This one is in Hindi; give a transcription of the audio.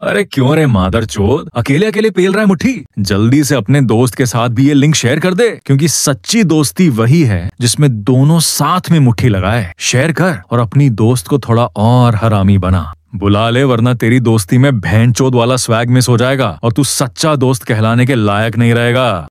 अरे क्यों रे मादर चोद? अकेले अकेले पेल रहा है मुट्ठी। जल्दी से अपने दोस्त के साथ भी ये लिंक शेयर कर दे, क्योंकि सच्ची दोस्ती वही है जिसमें दोनों साथ में मुट्ठी लगाए। शेयर कर और अपनी दोस्त को थोड़ा और हरामी बना। बुला ले, वरना तेरी दोस्ती में भैन चोद वाला स्वैग मिस हो जाएगा और तू सच्चा दोस्त कहलाने के लायक नहीं रहेगा।